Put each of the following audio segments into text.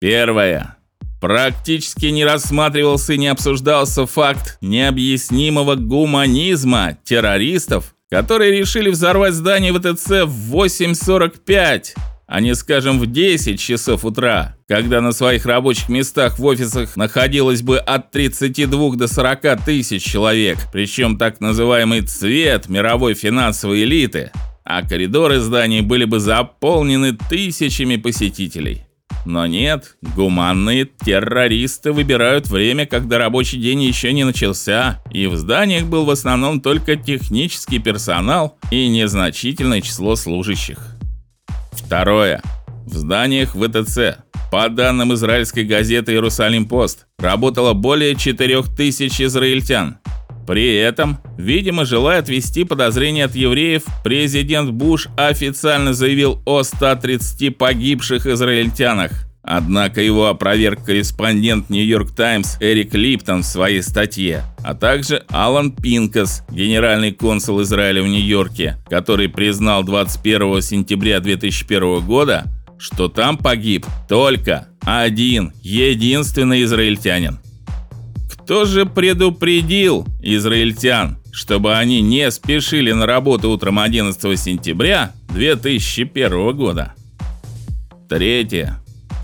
Первое. Практически не рассматривался и не обсуждался факт необъяснимого гуманизма террористов, которые решили взорвать здание ВТЦ в 8:45, а не, скажем, в 10 часов утра, когда на своих рабочих местах в офисах находилось бы от 32 до 40 тысяч человек, причем так называемый цвет мировой финансовой элиты, а коридоры зданий были бы заполнены тысячами посетителей. Но нет, гуманные террористы выбирают время, когда рабочий день еще не начался, и в зданиях был в основном только технический персонал и незначительное число служащих. Второе. В зданиях ВТЦ, по данным израильской газеты Иерусалим-Пост, работало более 4000 израильтян. При этом, видимо, желая отвести подозрения от евреев, президент Буш официально заявил о 130 погибших израильтянах. Однако его опроверг корреспондент New York Times Эрик Липтон в своей статье, а также Алан Пинкас, генеральный консул Израиля в Нью-Йорке, который признал 21 сентября 2001 года, что там погиб только один, единственный израильтянин. Кто же предупредил израильтян, чтобы они не спешили на работу утром 11 сентября 2001 года? Третье.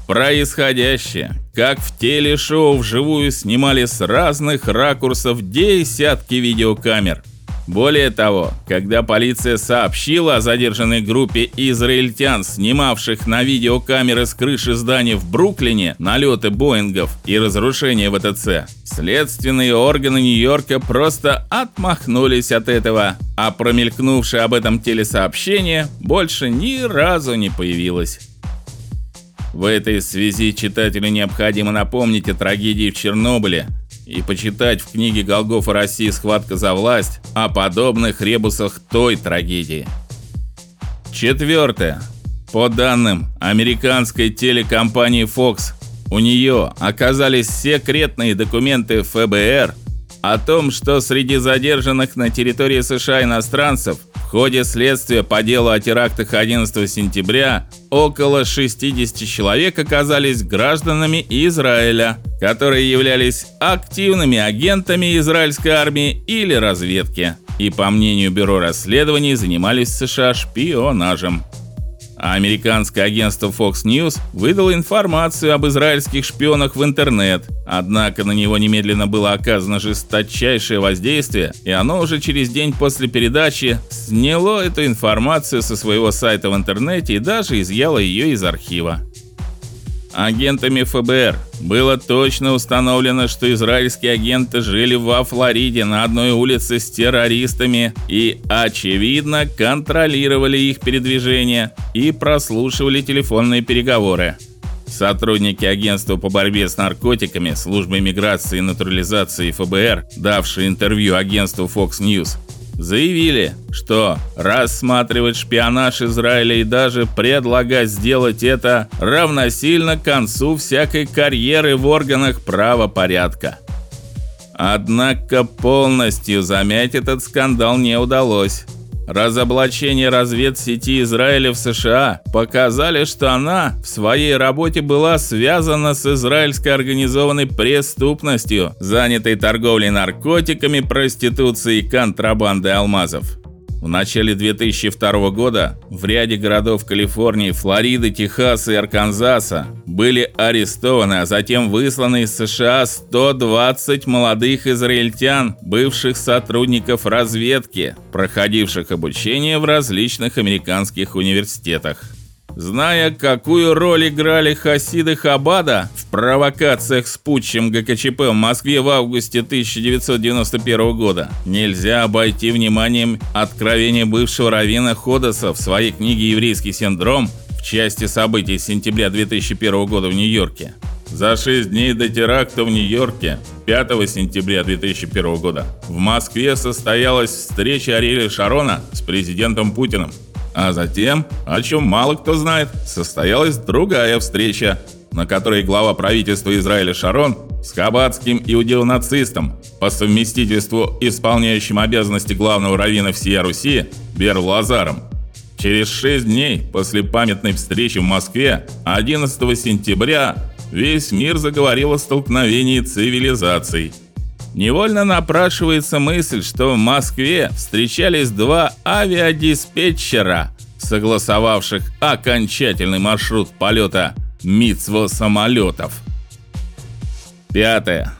Происходящее, как в телешоу вживую снимали с разных ракурсов десятки видеокамер – более того, когда полиция сообщила о задержанной группе израильтян, снимавших на видеокамеры с крыши здания в Бруклине налеты Боингов и разрушения ВТЦ, следственные органы Нью-Йорка просто отмахнулись от этого, а промелькнувшее об этом телесообщение больше ни разу не появилось. В этой связи читателю необходимо напомнить о трагедии в Чернобыле, и почитать в книге Голгофа России Схватка за власть о подобных ребусах той трагедии. Четвертое. По данным американской телекомпании Fox, у нее оказались секретные документы ФБР о том, что среди задержанных на территории США иностранцев в ходе следствия по делу о терактах 11 сентября около 60 человек оказались гражданами Израиля, которые являлись активными агентами израильской армии или разведки. И, по мнению бюро расследований, занимались США шпионажем а американское агентство Fox News выдало информацию об израильских шпионах в интернет. Однако на него немедленно было оказано жесточайшее воздействие, и оно уже через день после передачи сняло эту информацию со своего сайта в интернете и даже изъяло ее из архива агентами ФБР. Было точно установлено, что израильские агенты жили во Флориде на одной улице с террористами и очевидно контролировали их передвижение и прослушивали телефонные переговоры. Сотрудники агентства по борьбе с наркотиками, службы миграции и натурализации ФБР, давшие интервью агентству Fox News, заявили, что рассматривать шпионаж Израиля и даже предлагать сделать это равносильно концу всякой карьеры в органах правопорядка. Однако полностью замять этот скандал не удалось. Разоблачение разведсети Израиля в США показали, что она в своей работе была связана с израильской организованной преступностью, занятой торговлей наркотиками, проституцией и контрабандой алмазов. В начале 2002 года в ряде городов Калифорнии, Флориды, Техаса и Арканзаса были арестованы, а затем высланы из США 120 молодых израильтян, бывших сотрудников разведки, проходивших обучение в различных американских университетах. Зная, какую роль играли хасиды Хабада в провокациях с путчем ГКЧП в Москве в августе 1991 года, нельзя обойти вниманием откровение бывшего раввина Ходоса в своей книге Еврейский синдром в части событий сентября 2001 года в Нью-Йорке. За 6 дней до теракта в Нью-Йорке 5 сентября 2001 года в Москве состоялась встреча Ариэля Шарона с президентом Путиным. А затем, о чем мало кто знает, состоялась другая встреча, на которой глава правительства Израиля Шарон с хаббатским иудеонацистом, по совместительству исполняющим обязанности главного раввина всей Руси, Бер Лазаром. Через 6 дней после памятной встречи в Москве, 11 сентября, весь мир заговорил о столкновении цивилизаций. Невольно напрашивается мысль, что в Москве встречались два авиадиспетчера, согласовавших окончательный маршрут полета Мицво самолетов. Пятое.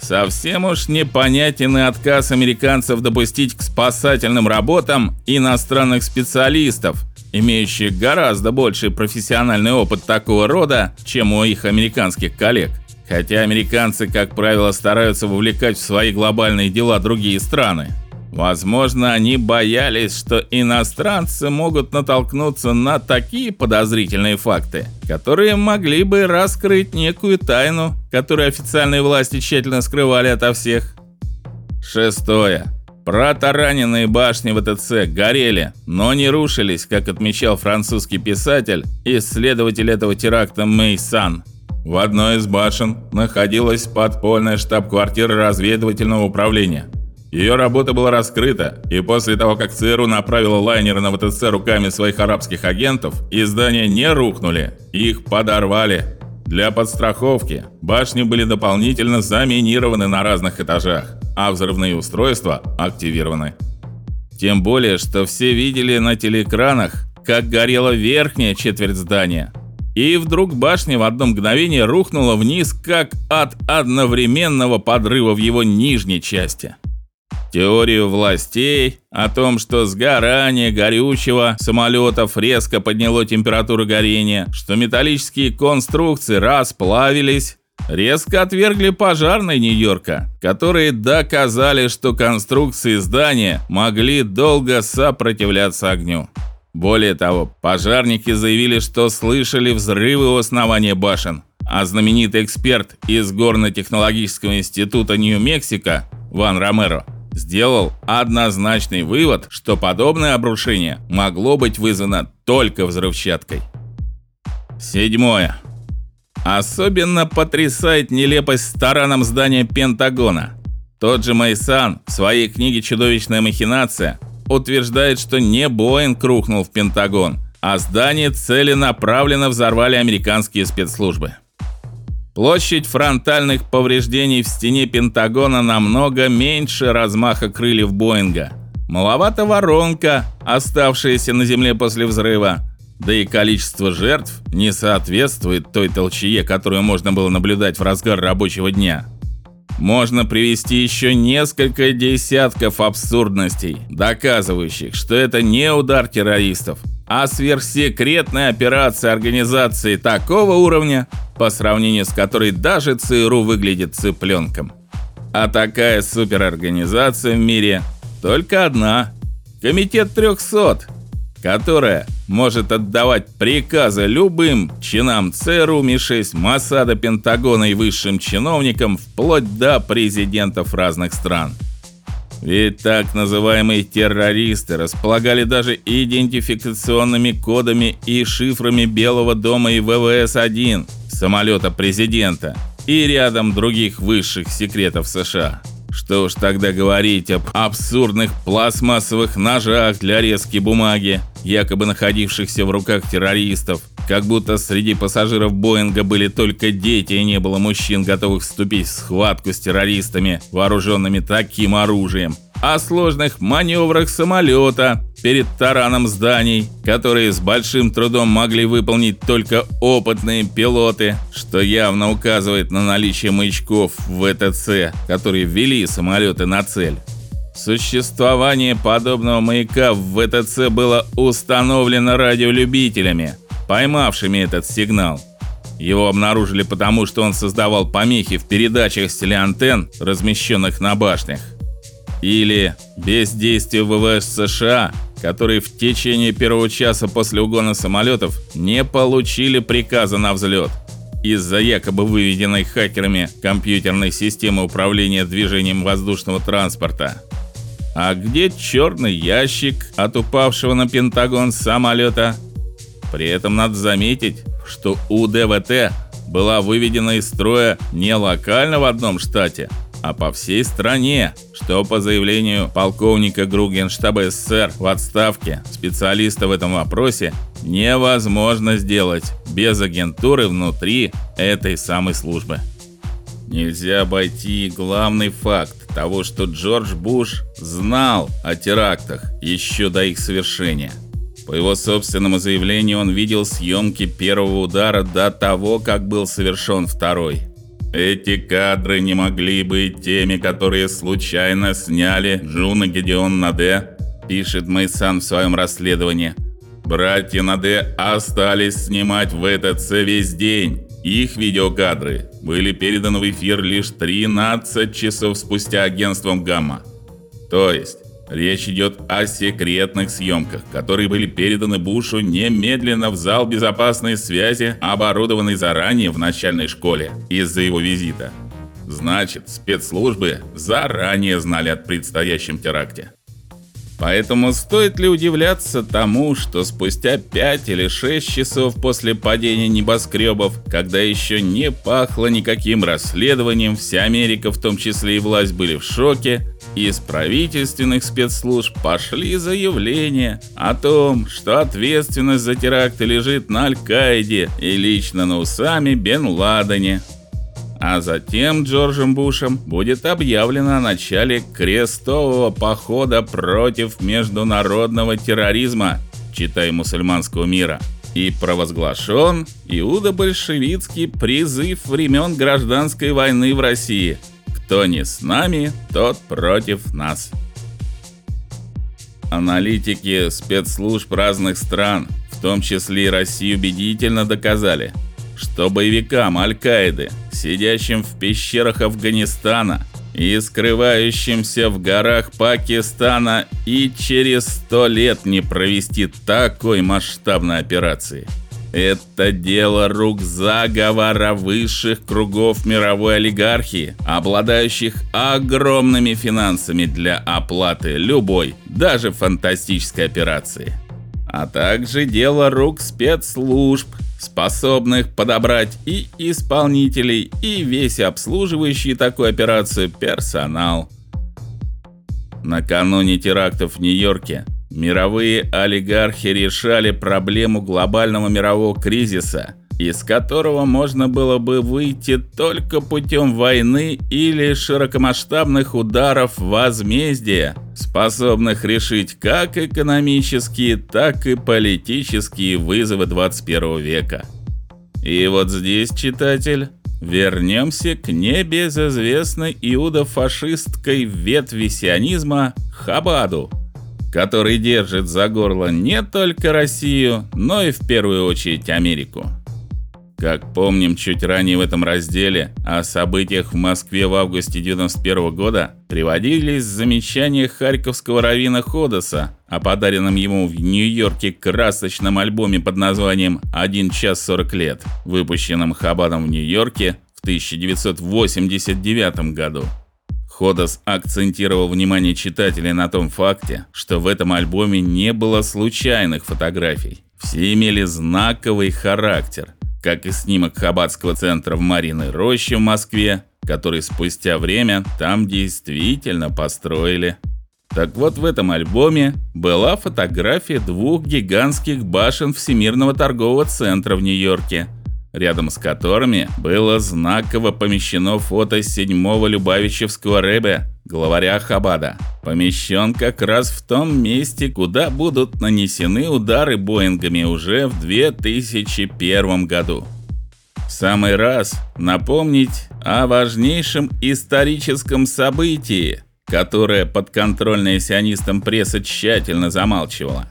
Совсем уж непонятен отказ американцев допустить к спасательным работам иностранных специалистов, имеющих гораздо больший профессиональный опыт такого рода, чем у их американских коллег. Хотя американцы, как правило, стараются вовлекать в свои глобальные дела другие страны. Возможно, они боялись, что иностранцы могут натолкнуться на такие подозрительные факты, которые могли бы раскрыть некую тайну, которую официальные власти тщательно скрывали ото всех. Шестое. Протараненные башни ВТЦ горели, но не рушились, как отмечал французский писатель, исследователь этого теракта Мейсан. В одной из башен находилась подпольная штаб-квартира разведывательного управления – ее работа была раскрыта, и после того, как ЦРУ направила лайнеры на ВТЦ руками своих арабских агентов, издания не рухнули, их подорвали. Для подстраховки башни были дополнительно заминированы на разных этажах, а взрывные устройства активированы. Тем более, что все видели на телеэкранах, как горела верхняя четверть здания. И вдруг башня в одно мгновение рухнула вниз, как от одновременного подрыва в его нижней части. Теорию властей о том, что сгорание горючего самолетов резко подняло температуру горения, что металлические конструкции расплавились, резко отвергли пожарные Нью-Йорка, которые доказали, что конструкции здания могли долго сопротивляться огню. Более того, пожарники заявили, что слышали взрывы у основания башен, а знаменитый эксперт из горно-технологического института Нью-Мексико Ван Ромеро сделал однозначный вывод, что подобное обрушение могло быть вызвано только взрывчаткой. Седьмое. Особенно потрясает нелепость с здания Пентагона. Тот же Майсан в своей книге Чудовищная махинация утверждает, что не Боинг рухнул в Пентагон, а здание целенаправленно взорвали американские спецслужбы. Площадь фронтальных повреждений в стене Пентагона намного меньше размаха крыльев Боинга. Маловато воронка, оставшаяся на земле после взрыва, да и количество жертв не соответствует той толчее, которую можно было наблюдать в разгар рабочего дня. Можно привести еще несколько десятков абсурдностей, доказывающих, что это не удар террористов, а сверхсекретная операция организации такого уровня, по сравнению с которой даже ЦРУ выглядит цыпленком. А такая суперорганизация в мире только одна Комитет 300, которая может отдавать приказы любым чинам ЦРУ, МИ-6, Моссада, Пентагона и высшим чиновникам вплоть до президентов разных стран. Ведь так называемые террористы располагали даже идентификационными кодами и шифрами Белого дома и ВВС-1 самолета президента и рядом других высших секретов США. Что уж тогда говорить об абсурдных пластмассовых ножах для резки бумаги, якобы находившихся в руках террористов, как будто среди пассажиров Боинга были только дети и не было мужчин, готовых вступить в схватку с террористами, вооруженными таким оружием о сложных маневрах самолета перед тараном зданий, которые с большим трудом могли выполнить только опытные пилоты, что явно указывает на наличие маячков в ВТЦ, которые вели самолеты на цель. Существование подобного маяка в ВТЦ было установлено радиолюбителями, поймавшими этот сигнал. Его обнаружили потому, что он создавал помехи в передачах с телеантенн, размещенных на башнях или бездействие ВВС США, которые в течение первого часа после угона самолетов не получили приказа на взлет из-за якобы выведенной хакерами компьютерной системы управления движением воздушного транспорта. А где черный ящик от упавшего на Пентагон самолета? При этом надо заметить, что УДВТ была выведена из строя не локально в одном штате, а по всей стране, что по заявлению полковника Гругенштаба СССР в отставке, специалиста в этом вопросе, невозможно сделать без агентуры внутри этой самой службы. Нельзя обойти главный факт того, что Джордж Буш знал о терактах еще до их совершения. По его собственному заявлению, он видел съемки первого удара до того, как был совершен второй. Эти кадры не могли быть теми, которые случайно сняли Жюль и Гедеон Ноде, пишет Мэйсан в своем расследовании. Братья Ноде остались снимать в ВТЦ весь день. Их видеокадры были переданы в эфир лишь 13 часов спустя агентством Гамма. То есть Речь идет о секретных съемках, которые были переданы Бушу немедленно в зал безопасной связи, оборудованный заранее в начальной школе из-за его визита. Значит, спецслужбы заранее знали о предстоящем теракте. Поэтому стоит ли удивляться тому, что спустя 5 или 6 часов после падения небоскребов, когда еще не пахло никаким расследованием, вся Америка, в том числе и власть, были в шоке, из правительственных спецслужб пошли заявления о том, что ответственность за теракты лежит на Аль-Каиде и лично на Усаме бен Ладене. А затем Джорджем Бушем будет объявлено о начале крестового похода против международного терроризма, читай мусульманского мира, и провозглашен иудо-большевистский призыв времен гражданской войны в России. Кто не с нами, тот против нас. Аналитики спецслужб разных стран, в том числе и России, убедительно доказали, что боевикам Аль-Каиды, сидящим в пещерах Афганистана и скрывающимся в горах Пакистана, и через сто лет не провести такой масштабной операции. Это дело рук заговора высших кругов мировой олигархии, обладающих огромными финансами для оплаты любой, даже фантастической операции. А также дело рук спецслужб, способных подобрать и исполнителей, и весь обслуживающий такую операцию персонал. Накануне терактов в Нью-Йорке мировые олигархи решали проблему глобального мирового кризиса, из которого можно было бы выйти только путем войны или широкомасштабных ударов возмездия, способных решить как экономические, так и политические вызовы 21 века. И вот здесь, читатель, вернемся к небезызвестной иудо-фашистской ветви сионизма Хабаду, который держит за горло не только Россию, но и в первую очередь Америку. Как помним чуть ранее в этом разделе о событиях в Москве в августе 91 года, приводились замечания харьковского раввина Ходоса о подаренном ему в Нью-Йорке красочном альбоме под названием «Один час 40 лет», выпущенном Хабадом в Нью-Йорке в 1989 году. Ходос акцентировал внимание читателей на том факте, что в этом альбоме не было случайных фотографий. Все имели знаковый характер – как и снимок Хабатского центра в Мариной роще в Москве, который спустя время там действительно построили. Так вот, в этом альбоме была фотография двух гигантских башен Всемирного торгового центра в Нью-Йорке, рядом с которыми было знаково помещено фото седьмого Любавичевского рэбе, главаря Хабада. Помещен как раз в том месте, куда будут нанесены удары Боингами уже в 2001 году. В самый раз напомнить о важнейшем историческом событии, которое подконтрольная сионистам пресса тщательно замалчивала.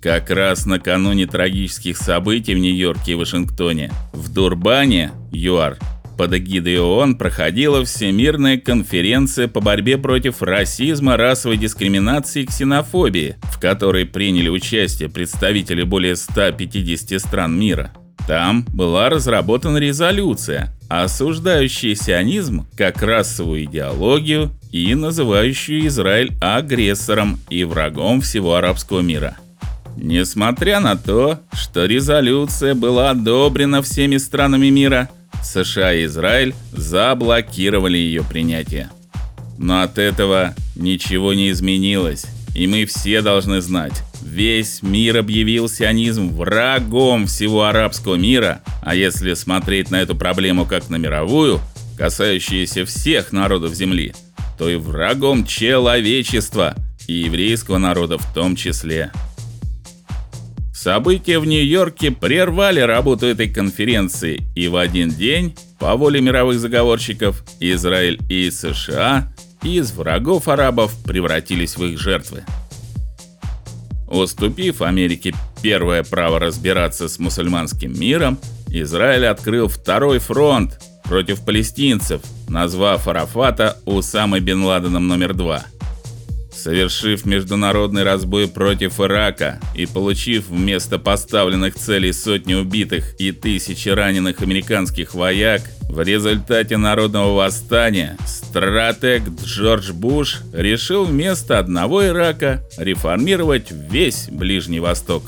Как раз накануне трагических событий в Нью-Йорке и Вашингтоне, в Дурбане, ЮАР, под эгидой ООН проходила Всемирная конференция по борьбе против расизма, расовой дискриминации и ксенофобии, в которой приняли участие представители более 150 стран мира. Там была разработана резолюция, осуждающая сионизм как расовую идеологию и называющую Израиль агрессором и врагом всего арабского мира. Несмотря на то, что резолюция была одобрена всеми странами мира, США и Израиль заблокировали ее принятие. Но от этого ничего не изменилось, и мы все должны знать, весь мир объявил сионизм врагом всего арабского мира, а если смотреть на эту проблему как на мировую, касающуюся всех народов земли, то и врагом человечества и еврейского народа в том числе. События в Нью-Йорке прервали работу этой конференции, и в один день, по воле мировых заговорщиков, Израиль и США из врагов арабов превратились в их жертвы. Уступив Америке первое право разбираться с мусульманским миром, Израиль открыл второй фронт против палестинцев, назвав Арафата Усамой бен Ладеном номер два – совершив международный разбой против Ирака и получив вместо поставленных целей сотни убитых и тысячи раненых американских вояк, в результате народного восстания стратег Джордж Буш решил вместо одного Ирака реформировать весь Ближний Восток.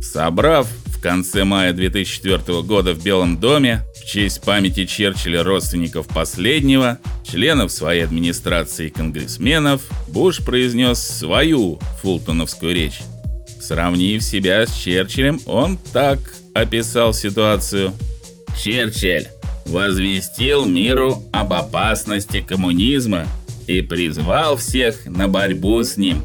Собрав конце мая 2004 года в Белом доме в честь памяти Черчилля родственников последнего, членов своей администрации и конгрессменов, Буш произнес свою фултоновскую речь. Сравнив себя с Черчиллем, он так описал ситуацию: Черчилль возвестил миру об опасности коммунизма и призвал всех на борьбу с ним.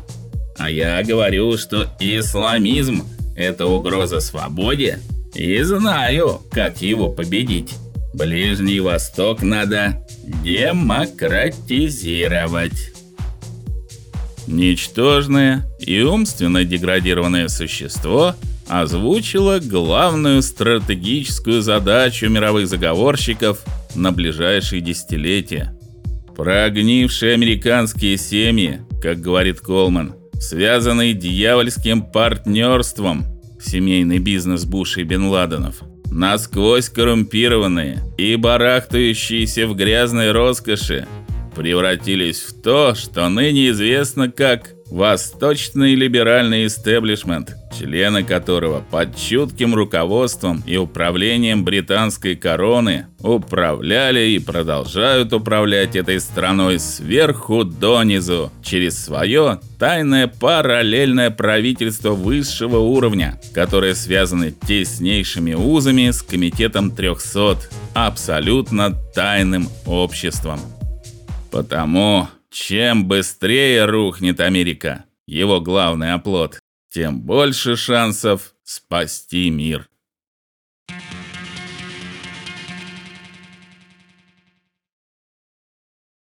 А я говорю, что исламизм это угроза свободе, и знаю, как его победить. Ближний Восток надо демократизировать. Ничтожное и умственно деградированное существо озвучило главную стратегическую задачу мировых заговорщиков на ближайшие десятилетия. Прогнившие американские семьи, как говорит Колман, связанный дьявольским партнерством, семейный бизнес Буша и Бен Ладенов, насквозь коррумпированные и барахтающиеся в грязной роскоши, превратились в то, что ныне известно как восточный либеральный истеблишмент, члены которого под чутким руководством и управлением британской короны управляли и продолжают управлять этой страной сверху донизу через свое тайное параллельное правительство высшего уровня, которое связано теснейшими узами с комитетом 300, абсолютно тайным обществом. Потому чем быстрее рухнет Америка, его главный оплот, тем больше шансов спасти мир.